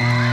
Bye.